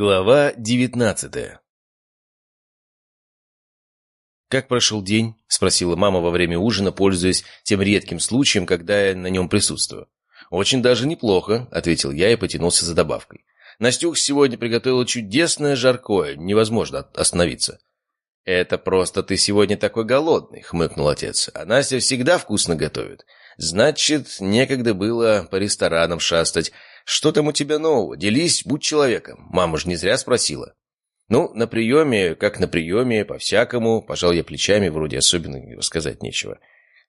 Глава девятнадцатая «Как прошел день?» — спросила мама во время ужина, пользуясь тем редким случаем, когда я на нем присутствую. «Очень даже неплохо», — ответил я и потянулся за добавкой. «Настюх сегодня приготовила чудесное жаркое, невозможно остановиться». «Это просто ты сегодня такой голодный», — хмыкнул отец. «А Настя всегда вкусно готовит. Значит, некогда было по ресторанам шастать, «Что там у тебя нового? Делись, будь человеком». Мама же не зря спросила. «Ну, на приеме, как на приеме, по-всякому». Пожал я плечами, вроде особенно рассказать нечего.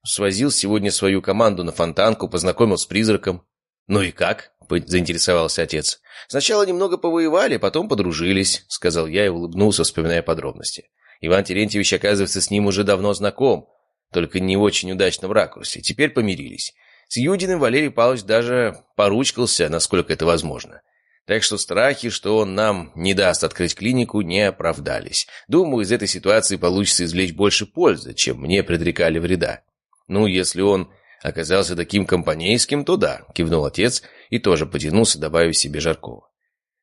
Свозил сегодня свою команду на фонтанку, познакомил с призраком. «Ну и как?» — заинтересовался отец. «Сначала немного повоевали, потом подружились», — сказал я и улыбнулся, вспоминая подробности. Иван Терентьевич, оказывается, с ним уже давно знаком, только не очень удачно в ракурсе. Теперь помирились. С Юдиным Валерий Павлович даже поручкался, насколько это возможно. Так что страхи, что он нам не даст открыть клинику, не оправдались. Думаю, из этой ситуации получится извлечь больше пользы, чем мне предрекали вреда. Ну, если он оказался таким компанейским, то да, кивнул отец и тоже потянулся, добавив себе жаркого.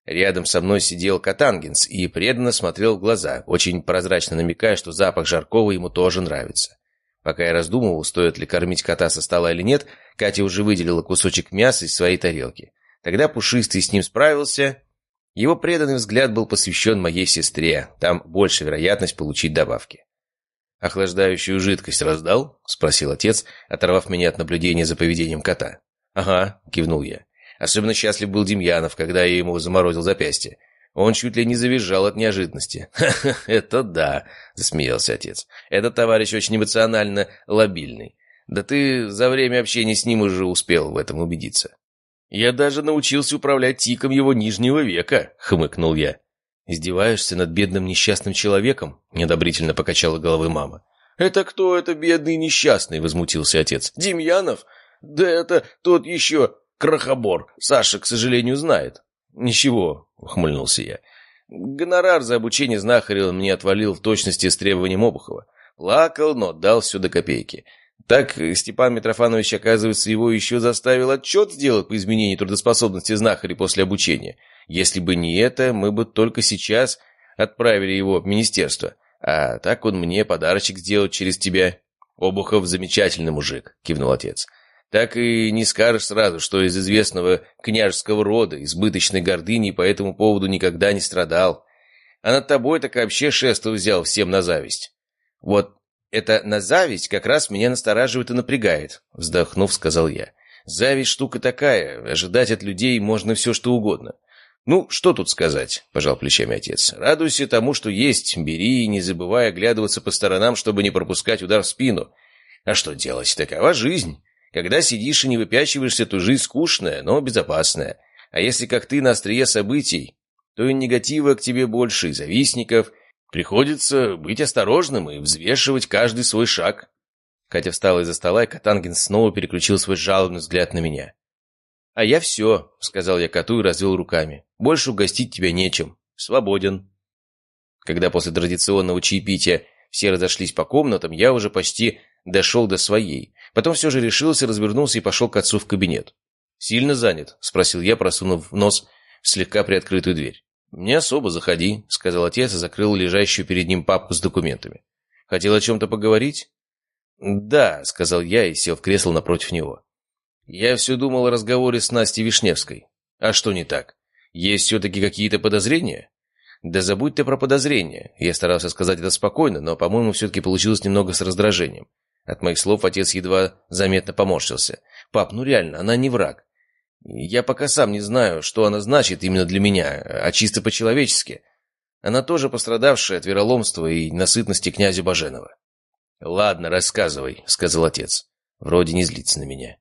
Рядом со мной сидел Катангенс и преданно смотрел в глаза, очень прозрачно намекая, что запах жаркого ему тоже нравится. Пока я раздумывал, стоит ли кормить кота со стола или нет, Катя уже выделила кусочек мяса из своей тарелки. Тогда Пушистый с ним справился. Его преданный взгляд был посвящен моей сестре. Там больше вероятность получить добавки. «Охлаждающую жидкость раздал?» — спросил отец, оторвав меня от наблюдения за поведением кота. «Ага», — кивнул я. Особенно счастлив был Демьянов, когда я ему заморозил запястье. Он чуть ли не завизжал от неожиданности. «Ха-ха, это да!» — засмеялся отец. «Этот товарищ очень эмоционально лобильный. Да ты за время общения с ним уже успел в этом убедиться». «Я даже научился управлять тиком его нижнего века», — хмыкнул я. «Издеваешься над бедным несчастным человеком?» — недобрительно покачала головой мама. «Это кто это бедный несчастный?» — возмутился отец. «Демьянов? Да это тот еще крохобор. Саша, к сожалению, знает». «Ничего», — ухмыльнулся я. «Гонорар за обучение знахаря мне отвалил в точности с требованием Обухова. Лакал, но дал все до копейки. Так Степан Митрофанович, оказывается, его еще заставил отчет сделать по изменению трудоспособности знахаря после обучения. Если бы не это, мы бы только сейчас отправили его в министерство. А так он мне подарочек сделал через тебя». «Обухов замечательный мужик», — кивнул отец так и не скажешь сразу, что из известного княжеского рода, избыточной гордыни по этому поводу никогда не страдал. А над тобой так вообще шество взял всем на зависть. Вот это на зависть как раз меня настораживает и напрягает, вздохнув, сказал я. Зависть штука такая, ожидать от людей можно все что угодно. «Ну, что тут сказать?» – пожал плечами отец. «Радуйся тому, что есть, бери, не забывай оглядываться по сторонам, чтобы не пропускать удар в спину. А что делать? Такова жизнь. Когда сидишь и не выпячиваешься, то жизнь скучная, но безопасная. А если как ты на острие событий, то и негатива к тебе больше, и завистников. Приходится быть осторожным и взвешивать каждый свой шаг. Катя встала из-за стола, и Катангин снова переключил свой жалобный взгляд на меня. «А я все», — сказал я коту и развел руками. «Больше угостить тебя нечем. Свободен». Когда после традиционного чаепития все разошлись по комнатам, я уже почти дошел до своей. Потом все же решился, развернулся и пошел к отцу в кабинет. «Сильно занят?» — спросил я, просунув нос в слегка приоткрытую дверь. «Не особо, заходи», — сказал отец и закрыл лежащую перед ним папку с документами. «Хотел о чем-то поговорить?» «Да», — сказал я и сел в кресло напротив него. «Я все думал о разговоре с Настей Вишневской. А что не так? Есть все-таки какие-то подозрения?» «Да забудь ты про подозрения». Я старался сказать это спокойно, но, по-моему, все-таки получилось немного с раздражением. От моих слов отец едва заметно поморщился. «Пап, ну реально, она не враг. Я пока сам не знаю, что она значит именно для меня, а чисто по-человечески. Она тоже пострадавшая от вероломства и насытности князя Баженова». «Ладно, рассказывай», — сказал отец. Вроде не злится на меня.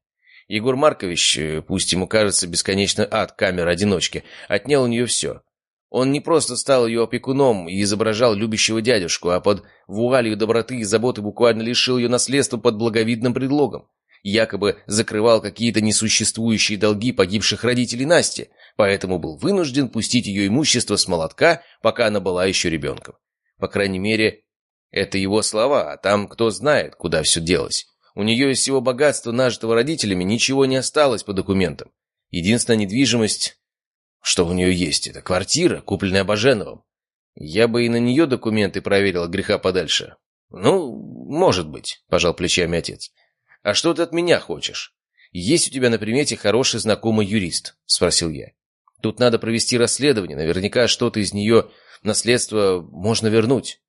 Егор Маркович, пусть ему кажется бесконечно ад камеры-одиночки, отнял у нее все. Он не просто стал ее опекуном и изображал любящего дядюшку, а под вуалью доброты и заботы буквально лишил ее наследства под благовидным предлогом. Якобы закрывал какие-то несуществующие долги погибших родителей Насти, поэтому был вынужден пустить ее имущество с молотка, пока она была еще ребенком. По крайней мере, это его слова, а там кто знает, куда все делось. У нее из всего богатства, нажитого родителями, ничего не осталось по документам. Единственная недвижимость Что у нее есть? Это квартира, купленная Баженовым. Я бы и на нее документы проверил греха подальше. Ну, может быть, пожал плечами отец. А что ты от меня хочешь? Есть у тебя на примете хороший знакомый юрист? Спросил я. Тут надо провести расследование. Наверняка что-то из нее наследство можно вернуть.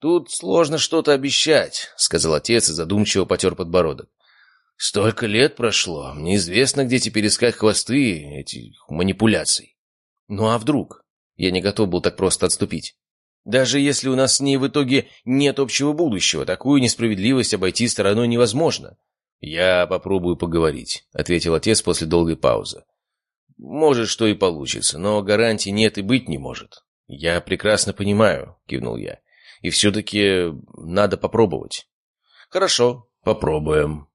Тут сложно что-то обещать, сказал отец и задумчиво потер подбородок. Столько лет прошло, мне известно, где теперь искать хвосты этих манипуляций. Ну а вдруг? Я не готов был так просто отступить. Даже если у нас с ней в итоге нет общего будущего, такую несправедливость обойти стороной невозможно. «Я попробую поговорить», — ответил отец после долгой паузы. «Может, что и получится, но гарантий нет и быть не может». «Я прекрасно понимаю», — кивнул я. «И все-таки надо попробовать». «Хорошо, попробуем».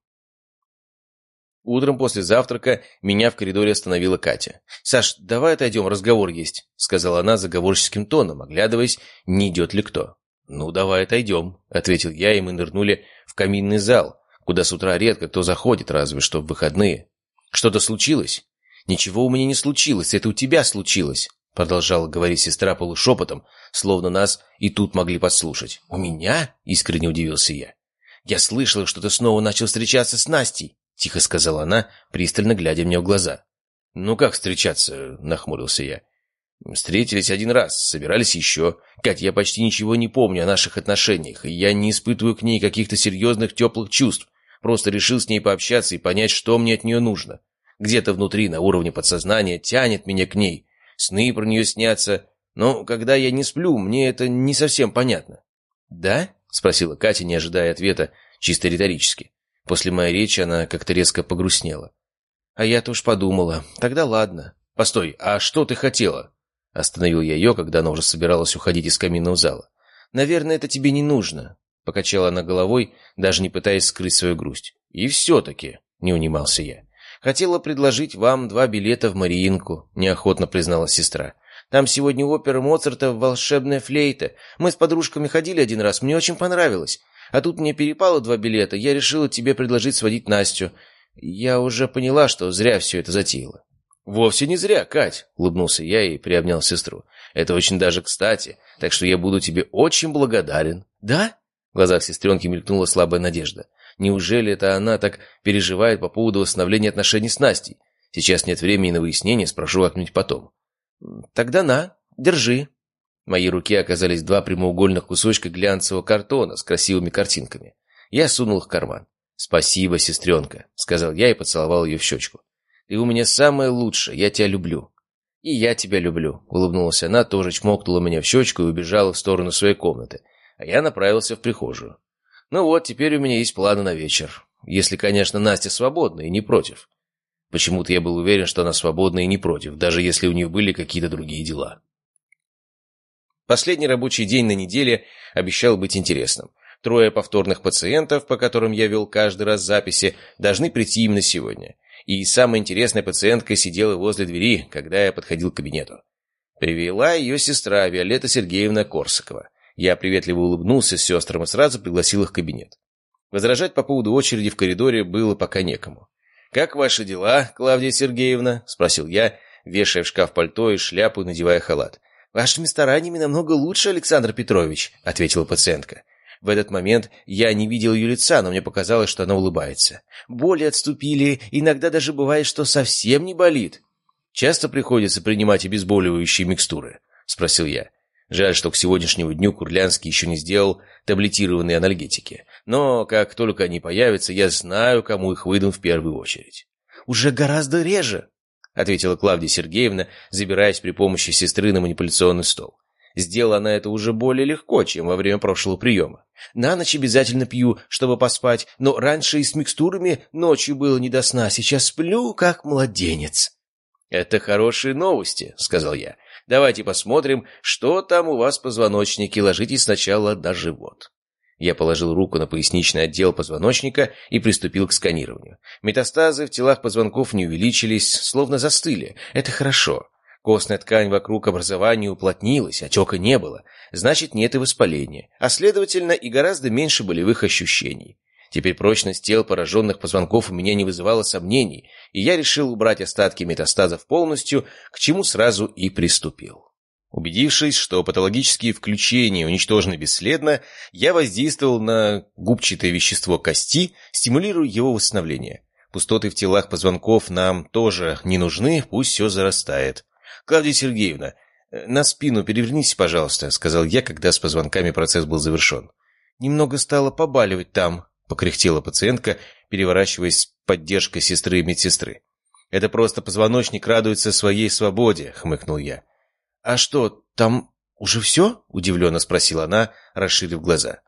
Утром после завтрака меня в коридоре остановила Катя. «Саш, давай отойдем, разговор есть», — сказала она заговорческим тоном, оглядываясь, не идет ли кто. «Ну, давай отойдем», — ответил я, и мы нырнули в каминный зал, куда с утра редко кто заходит, разве что в выходные. «Что-то случилось?» «Ничего у меня не случилось, это у тебя случилось», — продолжала говорить сестра полушепотом, словно нас и тут могли подслушать. «У меня?» — искренне удивился я. «Я слышала, что ты снова начал встречаться с Настей». — тихо сказала она, пристально глядя мне в глаза. «Ну как встречаться?» — нахмурился я. «Встретились один раз, собирались еще. Кать, я почти ничего не помню о наших отношениях, и я не испытываю к ней каких-то серьезных теплых чувств. Просто решил с ней пообщаться и понять, что мне от нее нужно. Где-то внутри, на уровне подсознания, тянет меня к ней. Сны про нее снятся. Но когда я не сплю, мне это не совсем понятно». «Да?» — спросила Катя, не ожидая ответа, чисто риторически. После моей речи она как-то резко погрустнела. А я-то уж подумала. Тогда ладно. Постой, а что ты хотела? Остановил я ее, когда она уже собиралась уходить из каминного зала. Наверное, это тебе не нужно. Покачала она головой, даже не пытаясь скрыть свою грусть. И все-таки, не унимался я. Хотела предложить вам два билета в Мариинку, неохотно признала сестра. Там сегодня опера Моцарта «Волшебная флейта». Мы с подружками ходили один раз, мне очень понравилось. А тут мне перепало два билета, я решила тебе предложить сводить Настю. Я уже поняла, что зря все это затеяла». «Вовсе не зря, Кать», — улыбнулся я и приобнял сестру. «Это очень даже кстати, так что я буду тебе очень благодарен». «Да?» — в глазах сестренки мелькнула слабая надежда. «Неужели это она так переживает по поводу восстановления отношений с Настей? Сейчас нет времени на выяснение, спрошу как-нибудь потом». «Тогда на, держи», в моей руке оказались два прямоугольных кусочка глянцевого картона с красивыми картинками. Я сунул их в карман. «Спасибо, сестренка», — сказал я и поцеловал ее в щечку. «Ты у меня самая лучшая, я тебя люблю». «И я тебя люблю», — улыбнулась она, тоже чмокнула меня в щечку и убежала в сторону своей комнаты, а я направился в прихожую. «Ну вот, теперь у меня есть планы на вечер. Если, конечно, Настя свободна и не против». Почему-то я был уверен, что она свободна и не против, даже если у нее были какие-то другие дела. Последний рабочий день на неделе обещал быть интересным. Трое повторных пациентов, по которым я вел каждый раз записи, должны прийти именно сегодня. И самая интересная пациентка сидела возле двери, когда я подходил к кабинету. Привела ее сестра Виолетта Сергеевна Корсакова. Я приветливо улыбнулся сестрам и сразу пригласил их в кабинет. Возражать по поводу очереди в коридоре было пока некому. «Как ваши дела, Клавдия Сергеевна?» – спросил я, вешая в шкаф пальто и шляпу, надевая халат. «Вашими стараниями намного лучше, Александр Петрович», — ответила пациентка. В этот момент я не видел ее лица, но мне показалось, что она улыбается. Боли отступили, иногда даже бывает, что совсем не болит. «Часто приходится принимать обезболивающие микстуры?» — спросил я. Жаль, что к сегодняшнему дню Курлянский еще не сделал таблетированные анальгетики. Но как только они появятся, я знаю, кому их выдам в первую очередь. «Уже гораздо реже», — ответила Клавдия Сергеевна, забираясь при помощи сестры на манипуляционный стол. Сделала она это уже более легко, чем во время прошлого приема. На ночь обязательно пью, чтобы поспать, но раньше и с микстурами ночью было не до сна, сейчас сплю, как младенец. «Это хорошие новости», — сказал я. «Давайте посмотрим, что там у вас в позвоночнике. Ложитесь сначала на живот». Я положил руку на поясничный отдел позвоночника и приступил к сканированию. Метастазы в телах позвонков не увеличились, словно застыли. Это хорошо. Костная ткань вокруг образования уплотнилась, отека не было. Значит, нет и воспаления. А следовательно, и гораздо меньше болевых ощущений. Теперь прочность тел пораженных позвонков у меня не вызывала сомнений, и я решил убрать остатки метастазов полностью, к чему сразу и приступил. Убедившись, что патологические включения уничтожены бесследно, я воздействовал на губчатое вещество кости, стимулируя его восстановление. Пустоты в телах позвонков нам тоже не нужны, пусть все зарастает. «Клавдия Сергеевна, на спину перевернитесь, пожалуйста», — сказал я, когда с позвонками процесс был завершен. «Немного стало побаливать там», — покряхтела пациентка, переворачиваясь с поддержкой сестры и медсестры. «Это просто позвоночник радуется своей свободе», — хмыкнул я. «А что, там уже все?» — удивленно спросила она, расширив глаза.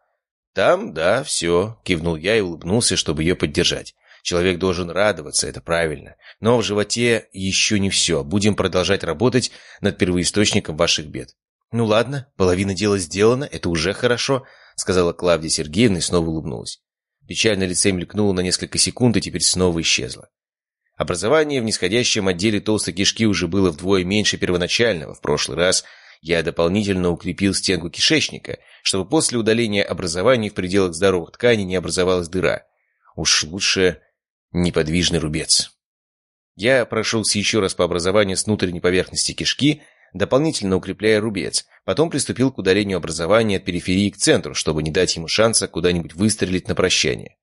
«Там, да, все», — кивнул я и улыбнулся, чтобы ее поддержать. Человек должен радоваться, это правильно. Но в животе еще не все. Будем продолжать работать над первоисточником ваших бед. «Ну ладно, половина дела сделана, это уже хорошо», — сказала Клавдия Сергеевна и снова улыбнулась. Печаль на лице мелькнула на несколько секунд и теперь снова исчезла. Образование в нисходящем отделе толстой кишки уже было вдвое меньше первоначального. В прошлый раз я дополнительно укрепил стенку кишечника, чтобы после удаления образования в пределах здоровых тканей не образовалась дыра. Уж лучше неподвижный рубец. Я прошелся еще раз по образованию с внутренней поверхности кишки, дополнительно укрепляя рубец. Потом приступил к удалению образования от периферии к центру, чтобы не дать ему шанса куда-нибудь выстрелить на прощание.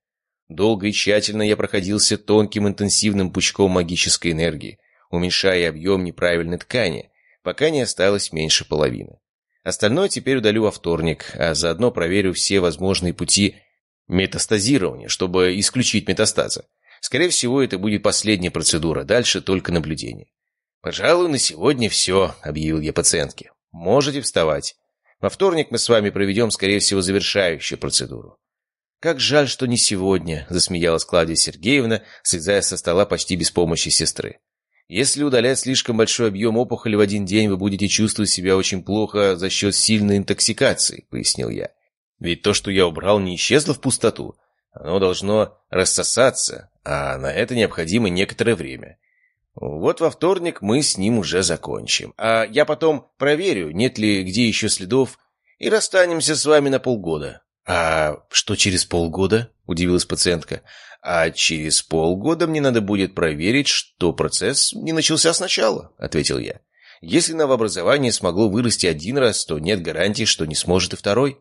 Долго и тщательно я проходился тонким интенсивным пучком магической энергии, уменьшая объем неправильной ткани, пока не осталось меньше половины. Остальное теперь удалю во вторник, а заодно проверю все возможные пути метастазирования, чтобы исключить метастазы. Скорее всего, это будет последняя процедура, дальше только наблюдение. «Пожалуй, на сегодня все», — объявил я пациентке. «Можете вставать. Во вторник мы с вами проведем, скорее всего, завершающую процедуру». «Как жаль, что не сегодня», — засмеялась Клавдия Сергеевна, слезая со стола почти без помощи сестры. «Если удалять слишком большой объем опухоли в один день, вы будете чувствовать себя очень плохо за счет сильной интоксикации», — пояснил я. «Ведь то, что я убрал, не исчезло в пустоту. Оно должно рассосаться, а на это необходимо некоторое время. Вот во вторник мы с ним уже закончим. А я потом проверю, нет ли где еще следов, и расстанемся с вами на полгода. «А что через полгода?» – удивилась пациентка. «А через полгода мне надо будет проверить, что процесс не начался сначала», – ответил я. «Если новообразование смогло вырасти один раз, то нет гарантии, что не сможет и второй.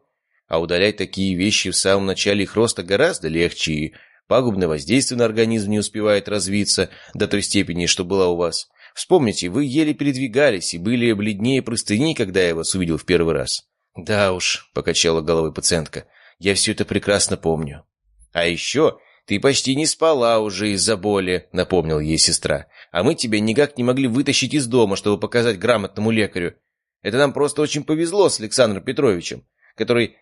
А удалять такие вещи в самом начале их роста гораздо легче, и пагубное воздействие на организм не успевает развиться до той степени, что была у вас. Вспомните, вы еле передвигались и были бледнее простыни, когда я вас увидел в первый раз». «Да уж», — покачала головой пациентка, — «я все это прекрасно помню». «А еще ты почти не спала уже из-за боли», — напомнил ей сестра. «А мы тебя никак не могли вытащить из дома, чтобы показать грамотному лекарю. Это нам просто очень повезло с Александром Петровичем, который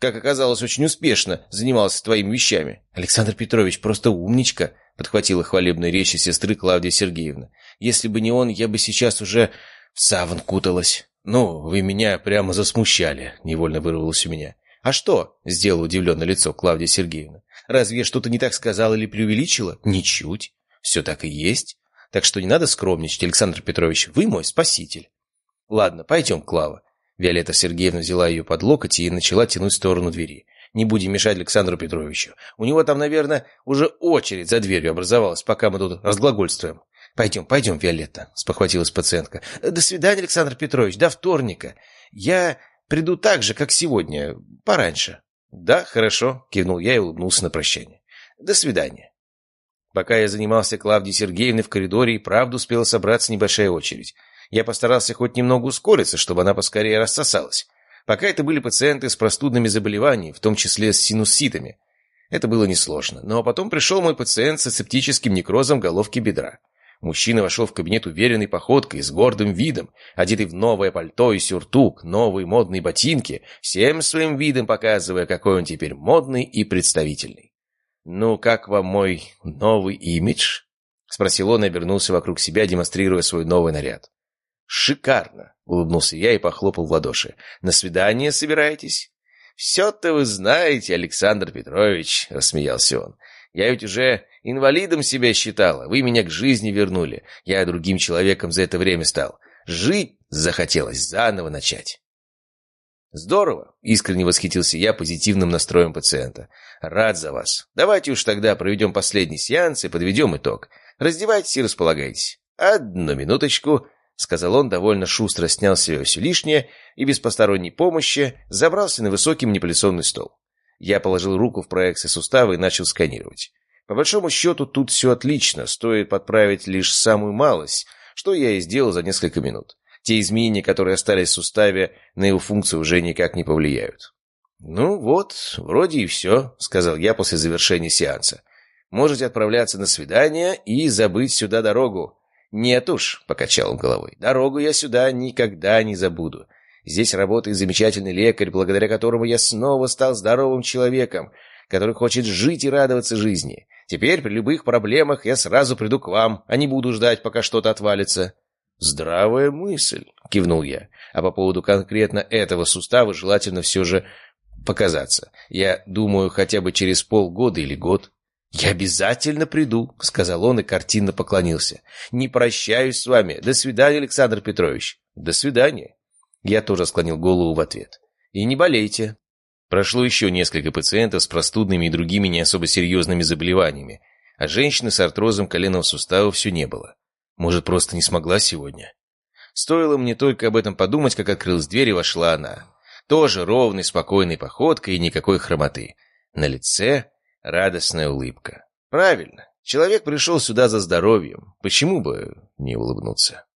как оказалось, очень успешно занимался твоими вещами. Александр Петрович просто умничка, подхватила хвалебную речь сестры Клавдия Сергеевна. Если бы не он, я бы сейчас уже в саван куталась. Ну, вы меня прямо засмущали, невольно вырвалось у меня. А что? Сделала удивленное лицо Клавдия Сергеевна. Разве я что-то не так сказала или преувеличила? Ничуть. Все так и есть. Так что не надо скромничать, Александр Петрович. Вы мой спаситель. Ладно, пойдем, Клава. Виолетта Сергеевна взяла ее под локоть и начала тянуть в сторону двери. «Не будем мешать Александру Петровичу. У него там, наверное, уже очередь за дверью образовалась, пока мы тут разглагольствуем». «Пойдем, пойдем, Виолетта», — спохватилась пациентка. «До свидания, Александр Петрович, до вторника. Я приду так же, как сегодня, пораньше». «Да, хорошо», — кивнул я и улыбнулся на прощание. «До свидания». Пока я занимался Клавдией Сергеевной в коридоре, и правда успела собраться небольшая очередь. Я постарался хоть немного ускориться, чтобы она поскорее рассосалась. Пока это были пациенты с простудными заболеваниями, в том числе с синуситами. Это было несложно. Но потом пришел мой пациент с асептическим некрозом головки бедра. Мужчина вошел в кабинет уверенной походкой, с гордым видом, одетый в новое пальто и сюртук, новые модные ботинки, всем своим видом показывая, какой он теперь модный и представительный. «Ну, как вам мой новый имидж?» — спросил он и обернулся вокруг себя, демонстрируя свой новый наряд. «Шикарно!» — улыбнулся я и похлопал в ладоши. «На свидание собираетесь?» «Все-то вы знаете, Александр Петрович!» — рассмеялся он. «Я ведь уже инвалидом себя считала. Вы меня к жизни вернули. Я другим человеком за это время стал. Жить захотелось, заново начать». «Здорово!» — искренне восхитился я позитивным настроем пациента. «Рад за вас. Давайте уж тогда проведем последний сеанс и подведем итог. Раздевайтесь и располагайтесь». «Одну минуточку», — сказал он, довольно шустро снял с себя все лишнее и без посторонней помощи забрался на высокий манипуляционный стол. Я положил руку в проекции сустава и начал сканировать. По большому счету тут все отлично, стоит подправить лишь самую малость, что я и сделал за несколько минут. Те изменения, которые остались в суставе, на его функцию уже никак не повлияют. «Ну вот, вроде и все», — сказал я после завершения сеанса. «Можете отправляться на свидание и забыть сюда дорогу». «Нет уж», — покачал он головой, — «дорогу я сюда никогда не забуду. Здесь работает замечательный лекарь, благодаря которому я снова стал здоровым человеком, который хочет жить и радоваться жизни. Теперь при любых проблемах я сразу приду к вам, а не буду ждать, пока что-то отвалится». «Здравая мысль», — кивнул я. «А по поводу конкретно этого сустава желательно все же показаться. Я думаю, хотя бы через полгода или год». «Я обязательно приду», — сказал он и картинно поклонился. «Не прощаюсь с вами. До свидания, Александр Петрович». «До свидания». Я тоже склонил голову в ответ. «И не болейте». Прошло еще несколько пациентов с простудными и другими не особо серьезными заболеваниями, а женщины с артрозом коленного сустава все не было. Может, просто не смогла сегодня? Стоило мне только об этом подумать, как открылась дверь и вошла она. Тоже ровной, спокойной походкой и никакой хромоты. На лице радостная улыбка. Правильно, человек пришел сюда за здоровьем. Почему бы не улыбнуться?